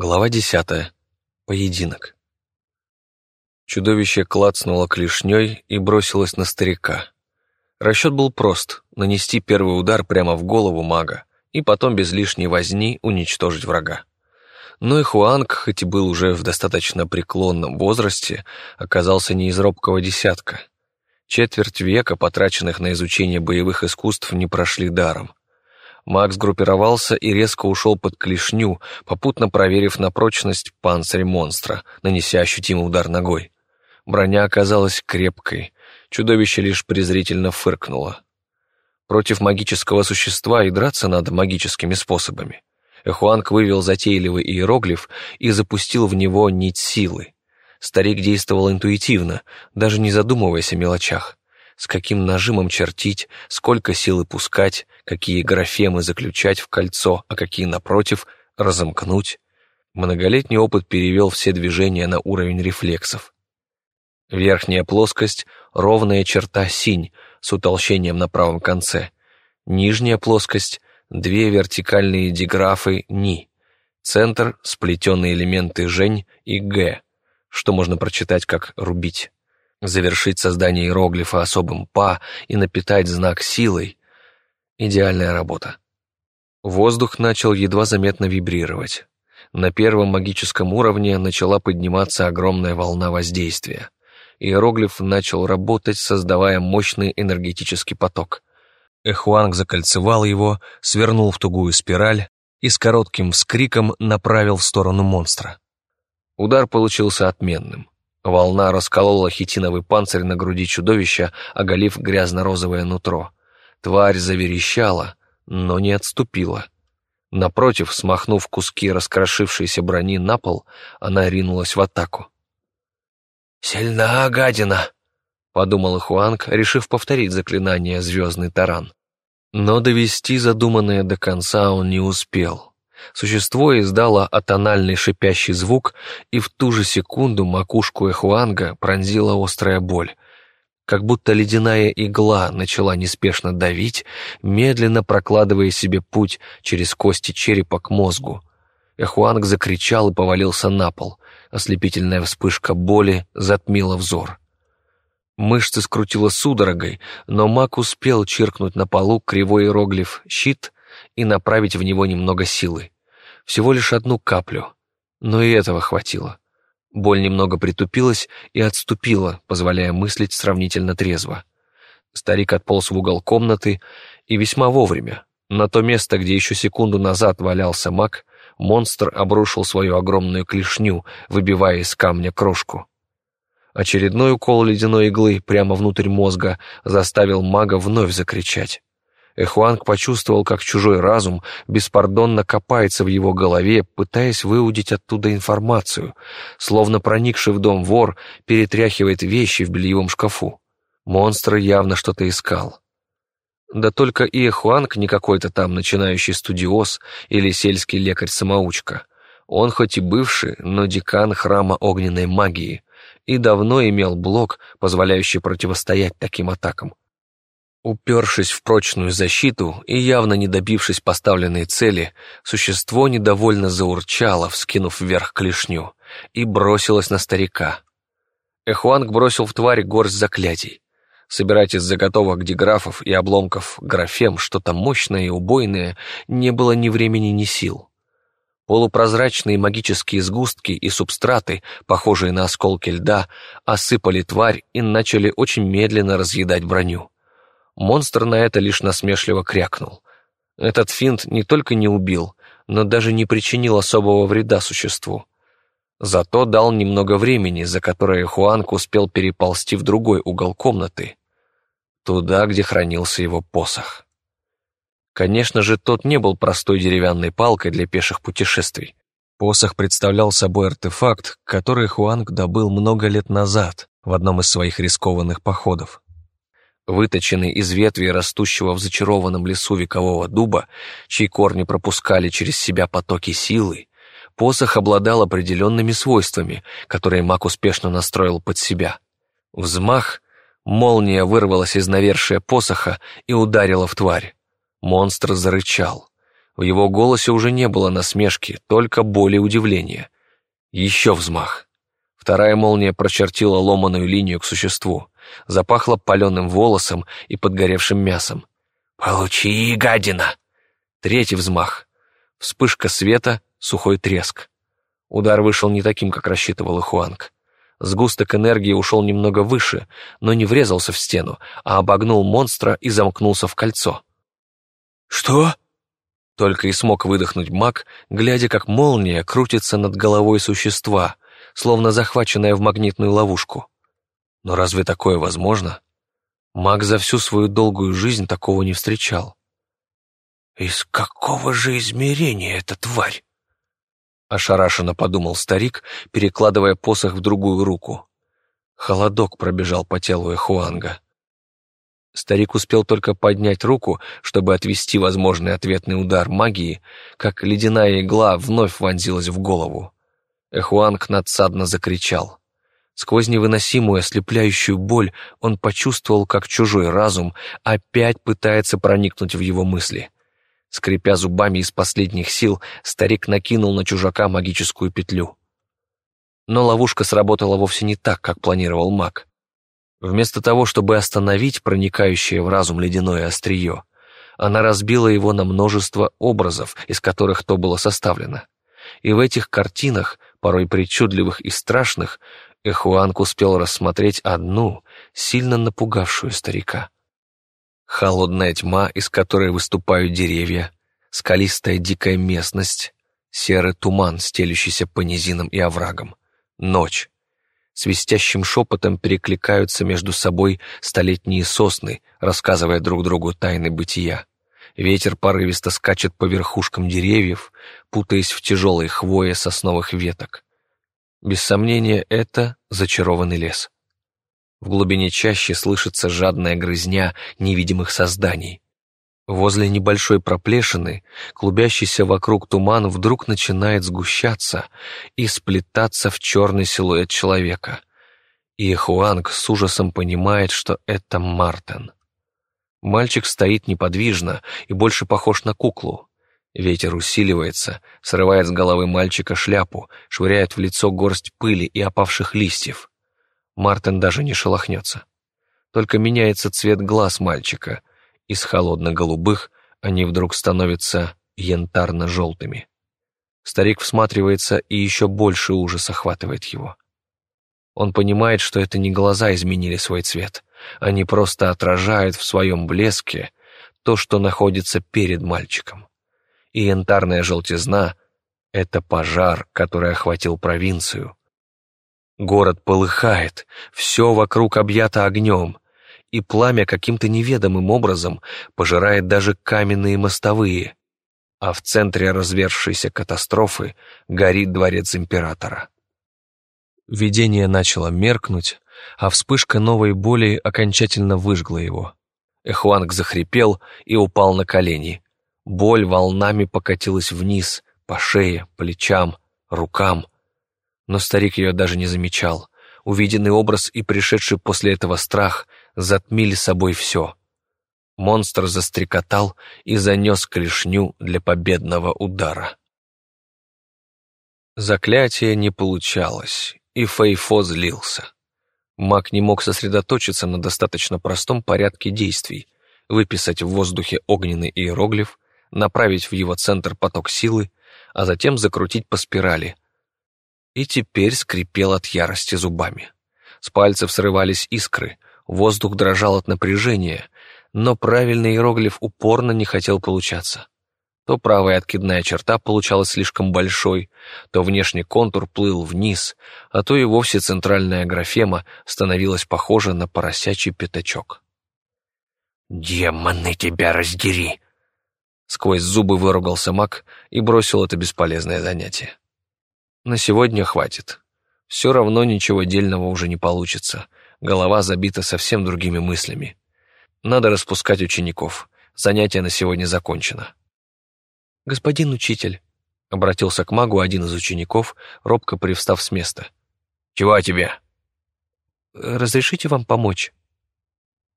Глава десятая. Поединок. Чудовище клацнуло клешней и бросилось на старика. Расчет был прост — нанести первый удар прямо в голову мага и потом без лишней возни уничтожить врага. Но и Хуанг, хоть и был уже в достаточно преклонном возрасте, оказался не из робкого десятка. Четверть века, потраченных на изучение боевых искусств, не прошли даром. Макс группировался и резко ушел под клешню, попутно проверив на прочность панцирь монстра, нанеся ощутимый удар ногой. Броня оказалась крепкой, чудовище лишь презрительно фыркнуло. Против магического существа и драться надо магическими способами. Эхуанг вывел затейливый иероглиф и запустил в него нить силы. Старик действовал интуитивно, даже не задумываясь о мелочах с каким нажимом чертить, сколько силы пускать, какие графемы заключать в кольцо, а какие, напротив, разомкнуть. Многолетний опыт перевел все движения на уровень рефлексов. Верхняя плоскость — ровная черта синь с утолщением на правом конце. Нижняя плоскость — две вертикальные диграфы ни. Центр — сплетенные элементы жень и г, что можно прочитать как «рубить» завершить создание иероглифа особым «па» и напитать знак силой — идеальная работа. Воздух начал едва заметно вибрировать. На первом магическом уровне начала подниматься огромная волна воздействия. Иероглиф начал работать, создавая мощный энергетический поток. Эхуанг закольцевал его, свернул в тугую спираль и с коротким вскриком направил в сторону монстра. Удар получился отменным. Волна расколола хитиновый панцирь на груди чудовища, оголив грязно-розовое нутро. Тварь заверещала, но не отступила. Напротив, смахнув куски раскрошившейся брони на пол, она ринулась в атаку. «Сильна гадина!» — подумал Хуанг, решив повторить заклинание «Звездный таран». Но довести задуманное до конца он не успел. Существо издало атональный шипящий звук, и в ту же секунду макушку Эхуанга пронзила острая боль. Как будто ледяная игла начала неспешно давить, медленно прокладывая себе путь через кости черепа к мозгу. Эхуанг закричал и повалился на пол. Ослепительная вспышка боли затмила взор. Мышцы скрутило судорогой, но маг успел чиркнуть на полу кривой иероглиф «щит» и направить в него немного силы. Всего лишь одну каплю, но и этого хватило. Боль немного притупилась и отступила, позволяя мыслить сравнительно трезво. Старик отполз в угол комнаты, и весьма вовремя. На то место, где еще секунду назад валялся маг, монстр обрушил свою огромную клешню, выбивая из камня крошку. Очередной укол ледяной иглы прямо внутрь мозга заставил мага вновь закричать. Эхуанг почувствовал, как чужой разум беспардонно копается в его голове, пытаясь выудить оттуда информацию, словно проникший в дом вор перетряхивает вещи в бельевом шкафу. Монстр явно что-то искал. Да только и Эхуанг не какой-то там начинающий студиоз или сельский лекарь-самоучка. Он хоть и бывший, но декан храма огненной магии и давно имел блок, позволяющий противостоять таким атакам. Упершись в прочную защиту и явно не добившись поставленной цели, существо недовольно заурчало, вскинув вверх клешню, и бросилось на старика. Эхуанг бросил в тварь горсть заклятий. Собирать из заготовок диграфов и обломков графем что-то мощное и убойное не было ни времени, ни сил. Полупрозрачные магические сгустки и субстраты, похожие на осколки льда, осыпали тварь и начали очень медленно разъедать броню. Монстр на это лишь насмешливо крякнул. Этот финт не только не убил, но даже не причинил особого вреда существу. Зато дал немного времени, за которое Хуанг успел переползти в другой угол комнаты, туда, где хранился его посох. Конечно же, тот не был простой деревянной палкой для пеших путешествий. Посох представлял собой артефакт, который Хуанг добыл много лет назад в одном из своих рискованных походов. Выточенный из ветви растущего в зачарованном лесу векового дуба, чьи корни пропускали через себя потоки силы, посох обладал определенными свойствами, которые маг успешно настроил под себя. Взмах, молния вырвалась из навершия посоха и ударила в тварь. Монстр зарычал. В его голосе уже не было насмешки, только боли и удивления. Еще взмах. Вторая молния прочертила ломаную линию к существу, запахла паленым волосом и подгоревшим мясом. «Получи, гадина!» Третий взмах. Вспышка света, сухой треск. Удар вышел не таким, как рассчитывал Ихуанг. Сгусток энергии ушел немного выше, но не врезался в стену, а обогнул монстра и замкнулся в кольцо. «Что?» Только и смог выдохнуть маг, глядя, как молния крутится над головой существа, словно захваченная в магнитную ловушку. Но разве такое возможно? Маг за всю свою долгую жизнь такого не встречал. «Из какого же измерения эта тварь?» Ошарашенно подумал старик, перекладывая посох в другую руку. Холодок пробежал по телу Эхуанга. Старик успел только поднять руку, чтобы отвести возможный ответный удар магии, как ледяная игла вновь вонзилась в голову. Эхуанг надсадно закричал. Сквозь невыносимую ослепляющую боль он почувствовал, как чужой разум опять пытается проникнуть в его мысли — Скрипя зубами из последних сил, старик накинул на чужака магическую петлю. Но ловушка сработала вовсе не так, как планировал маг. Вместо того, чтобы остановить проникающее в разум ледяное острие, она разбила его на множество образов, из которых то было составлено. И в этих картинах, порой причудливых и страшных, Эхуанг успел рассмотреть одну, сильно напугавшую старика. Холодная тьма, из которой выступают деревья, скалистая дикая местность, серый туман, стелющийся по низинам и оврагам, ночь. Свистящим шепотом перекликаются между собой столетние сосны, рассказывая друг другу тайны бытия. Ветер порывисто скачет по верхушкам деревьев, путаясь в тяжелой хвое сосновых веток. Без сомнения, это зачарованный лес. В глубине чаще слышится жадная грызня невидимых созданий. Возле небольшой проплешины, клубящийся вокруг туман вдруг начинает сгущаться и сплетаться в черный силуэт человека. И Хуанг с ужасом понимает, что это Мартин. Мальчик стоит неподвижно и больше похож на куклу. Ветер усиливается, срывает с головы мальчика шляпу, швыряет в лицо горсть пыли и опавших листьев. Мартин даже не шелохнется. Только меняется цвет глаз мальчика. Из холодно-голубых они вдруг становятся янтарно-желтыми. Старик всматривается, и еще больше ужас охватывает его. Он понимает, что это не глаза изменили свой цвет. Они просто отражают в своем блеске то, что находится перед мальчиком. И янтарная желтизна — это пожар, который охватил провинцию, Город полыхает, все вокруг объято огнем, и пламя каким-то неведомым образом пожирает даже каменные мостовые, а в центре развершейся катастрофы горит дворец императора. Видение начало меркнуть, а вспышка новой боли окончательно выжгла его. Эхуанг захрипел и упал на колени. Боль волнами покатилась вниз, по шее, плечам, рукам — но старик ее даже не замечал. Увиденный образ и пришедший после этого страх затмили собой все. Монстр застрекотал и занес клешню для победного удара. Заклятие не получалось, и Фейфо злился. Маг не мог сосредоточиться на достаточно простом порядке действий, выписать в воздухе огненный иероглиф, направить в его центр поток силы, а затем закрутить по спирали — и теперь скрипел от ярости зубами. С пальцев срывались искры, воздух дрожал от напряжения, но правильный иероглиф упорно не хотел получаться. То правая откидная черта получалась слишком большой, то внешний контур плыл вниз, а то и вовсе центральная графема становилась похожа на поросячий пятачок. «Демоны тебя раздери!» Сквозь зубы выругался маг и бросил это бесполезное занятие. На сегодня хватит. Все равно ничего дельного уже не получится. Голова забита совсем другими мыслями. Надо распускать учеников. Занятие на сегодня закончено. «Господин учитель», — обратился к магу один из учеников, робко привстав с места. «Чего тебе?» «Разрешите вам помочь?»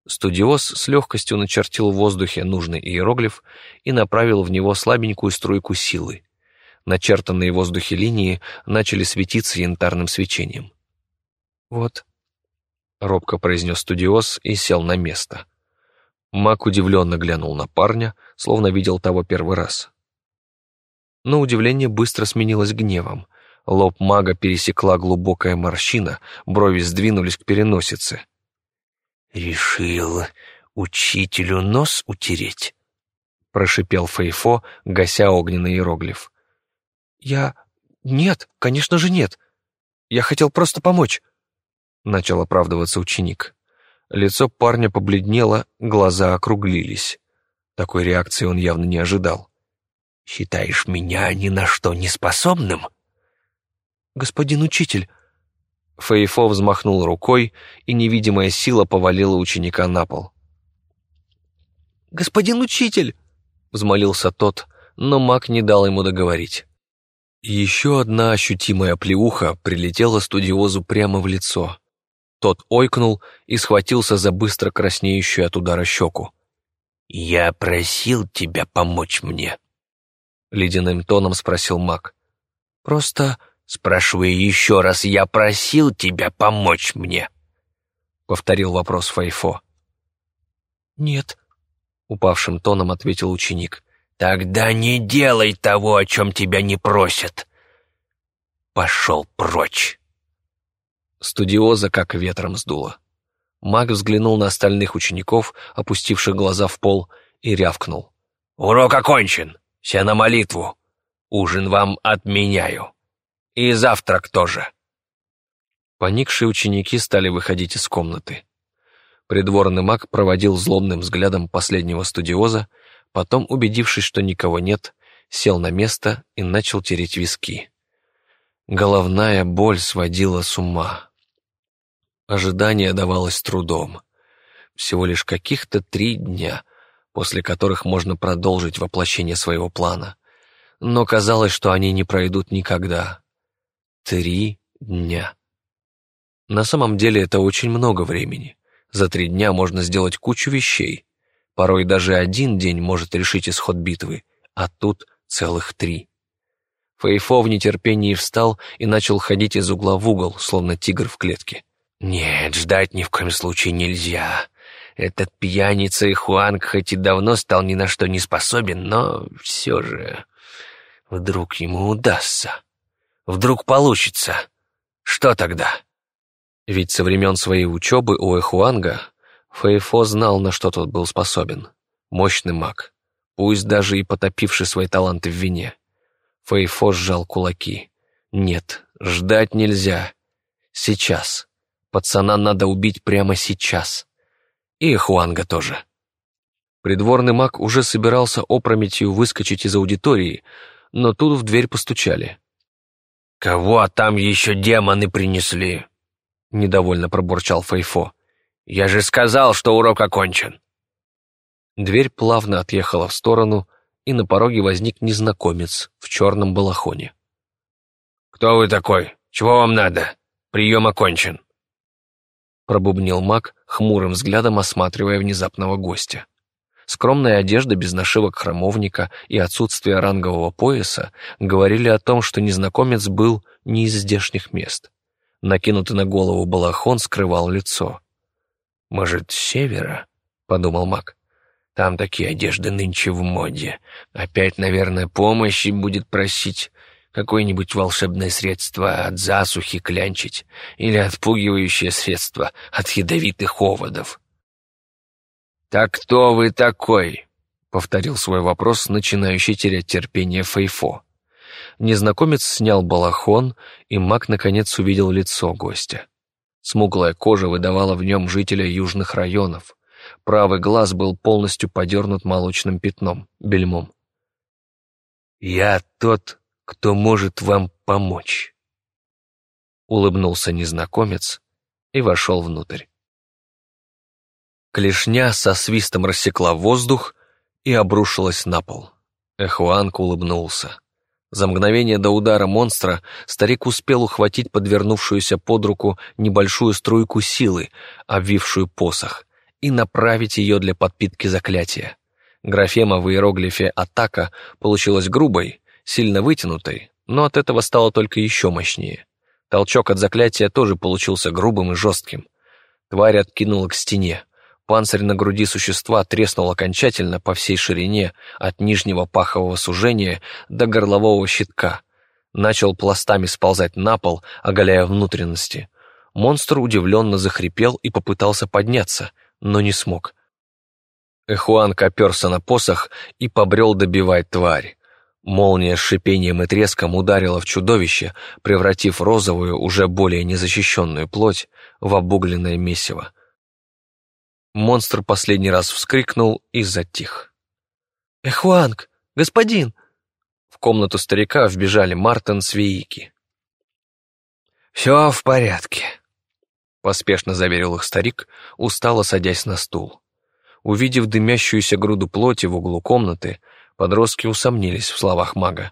Студиоз с легкостью начертил в воздухе нужный иероглиф и направил в него слабенькую струйку силы. Начертанные в воздухе линии начали светиться янтарным свечением. «Вот», — робко произнес студиоз и сел на место. Мак удивленно глянул на парня, словно видел того первый раз. Но удивление быстро сменилось гневом. Лоб мага пересекла глубокая морщина, брови сдвинулись к переносице. «Решил учителю нос утереть?» — прошипел Фейфо, гася огненный иероглиф. «Я... Нет, конечно же нет. Я хотел просто помочь», — начал оправдываться ученик. Лицо парня побледнело, глаза округлились. Такой реакции он явно не ожидал. «Считаешь меня ни на что не способным?» «Господин учитель...» Фейфо взмахнул рукой, и невидимая сила повалила ученика на пол. «Господин учитель!» — взмолился тот, но маг не дал ему договорить. Еще одна ощутимая плеуха прилетела студиозу прямо в лицо. Тот ойкнул и схватился за быстро краснеющую от удара щеку. «Я просил тебя помочь мне», — ледяным тоном спросил маг. «Просто...» «Спрашиваю еще раз, я просил тебя помочь мне», — повторил вопрос Файфо. «Нет», — упавшим тоном ответил ученик. «Тогда не делай того, о чем тебя не просят. Пошел прочь». Студиоза как ветром сдуло. Маг взглянул на остальных учеников, опустивших глаза в пол, и рявкнул. «Урок окончен. Все на молитву. Ужин вам отменяю. И завтрак тоже». Поникшие ученики стали выходить из комнаты. Придворный маг проводил злобным взглядом последнего студиоза, потом, убедившись, что никого нет, сел на место и начал тереть виски. Головная боль сводила с ума. Ожидание давалось трудом. Всего лишь каких-то три дня, после которых можно продолжить воплощение своего плана. Но казалось, что они не пройдут никогда. Три дня. На самом деле это очень много времени. За три дня можно сделать кучу вещей. Порой даже один день может решить исход битвы, а тут целых три. Фейфо в нетерпении встал и начал ходить из угла в угол, словно тигр в клетке. «Нет, ждать ни в коем случае нельзя. Этот пьяница и Хуанг хоть и давно стал ни на что не способен, но все же... Вдруг ему удастся. Вдруг получится. Что тогда?» Ведь со времен своей учебы у Эхуанга Фейфо знал, на что тот был способен. Мощный маг, пусть даже и потопивший свои таланты в вине. Фейфо сжал кулаки. «Нет, ждать нельзя. Сейчас». Пацана надо убить прямо сейчас. И Хуанга тоже. Придворный маг уже собирался опрометью выскочить из аудитории, но тут в дверь постучали. «Кого там еще демоны принесли?» — недовольно пробурчал Фейфо. «Я же сказал, что урок окончен». Дверь плавно отъехала в сторону, и на пороге возник незнакомец в черном балахоне. «Кто вы такой? Чего вам надо? Прием окончен» пробубнил маг, хмурым взглядом осматривая внезапного гостя. Скромная одежда без нашивок храмовника и отсутствие рангового пояса говорили о том, что незнакомец был не из здешних мест. Накинутый на голову балахон скрывал лицо. «Может, с севера?» — подумал маг. «Там такие одежды нынче в моде. Опять, наверное, помощи будет просить какое-нибудь волшебное средство от засухи клянчить или отпугивающее средство от ядовитых оводов. «Так кто вы такой?» — повторил свой вопрос, начинающий терять терпение Фейфо. Незнакомец снял балахон, и маг наконец увидел лицо гостя. Смуглая кожа выдавала в нем жителя южных районов. Правый глаз был полностью подернут молочным пятном, бельмом. «Я тот, кто может вам помочь?» Улыбнулся незнакомец и вошел внутрь. Клешня со свистом рассекла воздух и обрушилась на пол. Эхуанг улыбнулся. За мгновение до удара монстра старик успел ухватить подвернувшуюся под руку небольшую струйку силы, обвившую посох, и направить ее для подпитки заклятия. Графема в иероглифе «Атака» получилась грубой, сильно вытянутой, но от этого стало только еще мощнее. Толчок от заклятия тоже получился грубым и жестким. Тварь откинула к стене. Панцирь на груди существа треснул окончательно по всей ширине от нижнего пахового сужения до горлового щитка. Начал пластами сползать на пол, оголяя внутренности. Монстр удивленно захрипел и попытался подняться, но не смог. Эхуан коперся на посох и побрел добивать тварь. Молния с шипением и треском ударила в чудовище, превратив розовую, уже более незащищенную плоть в обугленное месиво. Монстр последний раз вскрикнул и затих. «Эхуанг! Господин!» В комнату старика вбежали Мартин с Виики. «Все в порядке», — поспешно заверил их старик, устало садясь на стул. Увидев дымящуюся груду плоти в углу комнаты, Подростки усомнились в словах мага.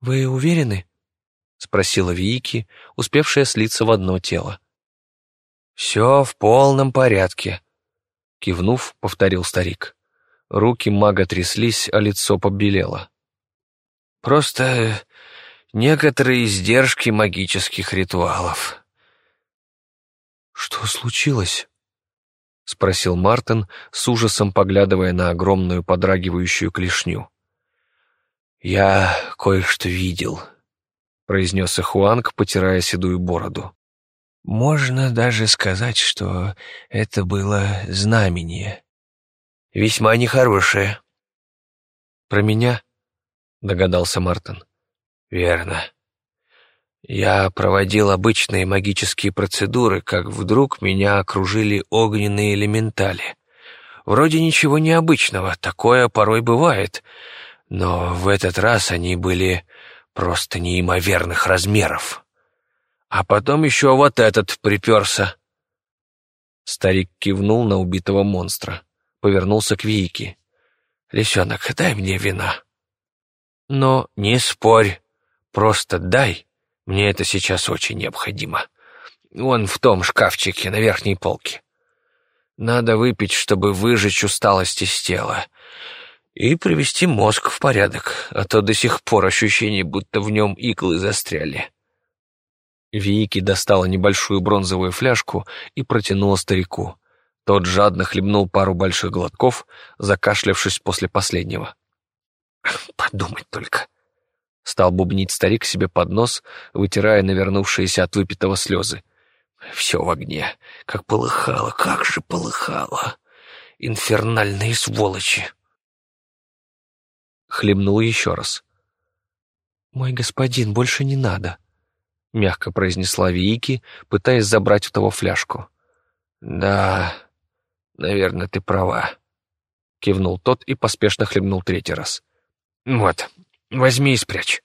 «Вы уверены?» — спросила Вики, успевшая слиться в одно тело. «Все в полном порядке», — кивнув, повторил старик. Руки мага тряслись, а лицо побелело. «Просто некоторые издержки магических ритуалов». «Что случилось?» — спросил Мартин, с ужасом поглядывая на огромную подрагивающую клешню. «Я кое-что видел», — произнес Эхуанг, потирая седую бороду. «Можно даже сказать, что это было знамение. Весьма нехорошее». «Про меня?» — догадался Мартин. «Верно. Я проводил обычные магические процедуры, как вдруг меня окружили огненные элементали. Вроде ничего необычного, такое порой бывает, но в этот раз они были просто неимоверных размеров. А потом еще вот этот приперся. Старик кивнул на убитого монстра, повернулся к Виике. «Лисенок, дай мне вина». «Но не спорь, просто дай». Мне это сейчас очень необходимо. Вон в том шкафчике на верхней полке. Надо выпить, чтобы выжечь усталость из тела. И привести мозг в порядок, а то до сих пор ощущение, будто в нем иглы застряли. Вики достала небольшую бронзовую фляжку и протянула старику. Тот жадно хлебнул пару больших глотков, закашлявшись после последнего. «Подумать только», Стал бубнить старик себе под нос, вытирая навернувшиеся от выпитого слезы. Все в огне. Как полыхало, как же полыхало. Инфернальные сволочи. Хлебнул еще раз. «Мой господин, больше не надо», — мягко произнесла Вики, пытаясь забрать у того фляжку. «Да, наверное, ты права», — кивнул тот и поспешно хлебнул третий раз. «Вот, Возьми и спрячь».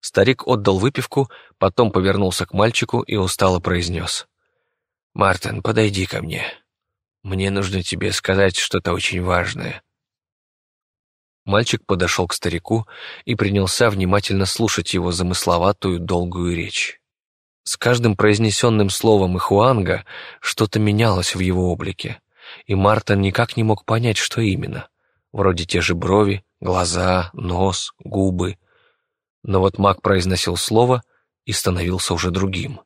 Старик отдал выпивку, потом повернулся к мальчику и устало произнес. «Мартин, подойди ко мне. Мне нужно тебе сказать что-то очень важное». Мальчик подошел к старику и принялся внимательно слушать его замысловатую долгую речь. С каждым произнесенным словом Ихуанга что-то менялось в его облике, и Мартин никак не мог понять, что именно. Вроде те же брови, глаза, нос, губы. Но вот маг произносил слово и становился уже другим.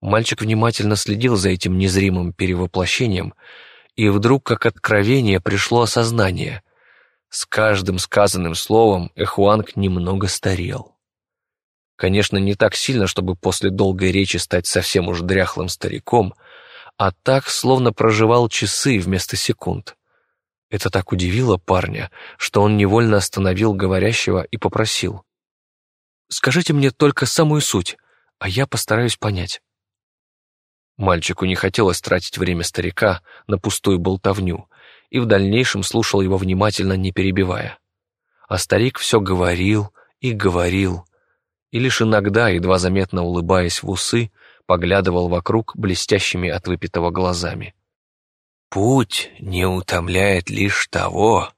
Мальчик внимательно следил за этим незримым перевоплощением, и вдруг, как откровение, пришло осознание. С каждым сказанным словом Эхуанг немного старел. Конечно, не так сильно, чтобы после долгой речи стать совсем уж дряхлым стариком, а так, словно проживал часы вместо секунд. Это так удивило парня, что он невольно остановил говорящего и попросил. «Скажите мне только самую суть, а я постараюсь понять». Мальчику не хотелось тратить время старика на пустую болтовню, и в дальнейшем слушал его внимательно, не перебивая. А старик все говорил и говорил, и лишь иногда, едва заметно улыбаясь в усы, поглядывал вокруг блестящими от выпитого глазами. Путь не утомляет лишь того,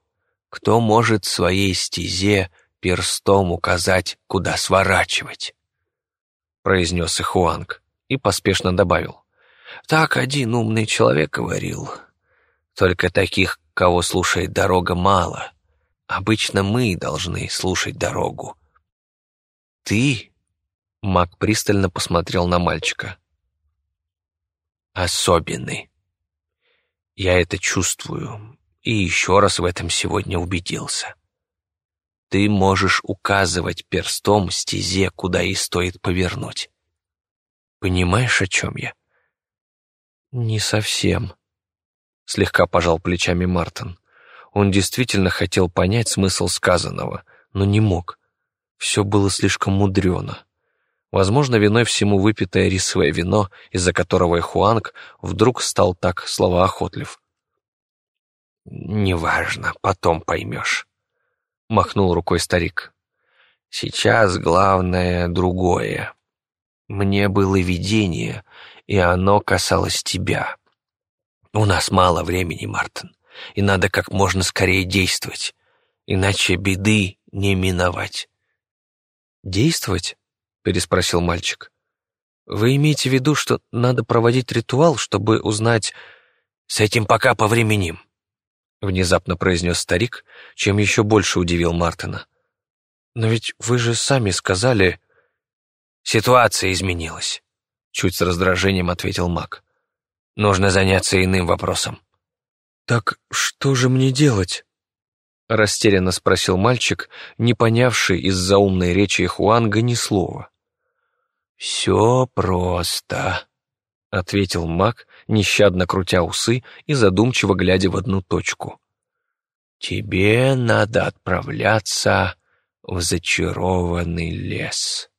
кто может своей стезе перстом указать, куда сворачивать, произнес Ихуанг и поспешно добавил. Так один умный человек говорил. Только таких, кого слушает дорога, мало. Обычно мы должны слушать дорогу. Ты, Мак пристально посмотрел на мальчика, особенный. Я это чувствую, и еще раз в этом сегодня убедился. Ты можешь указывать перстом стезе, куда и стоит повернуть. Понимаешь, о чем я? Не совсем, слегка пожал плечами Мартин. Он действительно хотел понять смысл сказанного, но не мог. Все было слишком мудрено. Возможно, виной всему выпитое рисовое вино, из-за которого Хуанг вдруг стал так словоохотлив. «Неважно, потом поймешь», — махнул рукой старик. «Сейчас главное другое. Мне было видение, и оно касалось тебя. У нас мало времени, Мартин, и надо как можно скорее действовать, иначе беды не миновать». «Действовать?» — переспросил мальчик. «Вы имеете в виду, что надо проводить ритуал, чтобы узнать...» «С этим пока повременим», внезапно произнес старик, чем еще больше удивил Мартина. «Но ведь вы же сами сказали...» «Ситуация изменилась», — чуть с раздражением ответил маг. «Нужно заняться иным вопросом». «Так что же мне делать?» — растерянно спросил мальчик, не понявший из-за умной речи Хуанга ни слова. «Все просто», — ответил маг, нещадно крутя усы и задумчиво глядя в одну точку. «Тебе надо отправляться в зачарованный лес».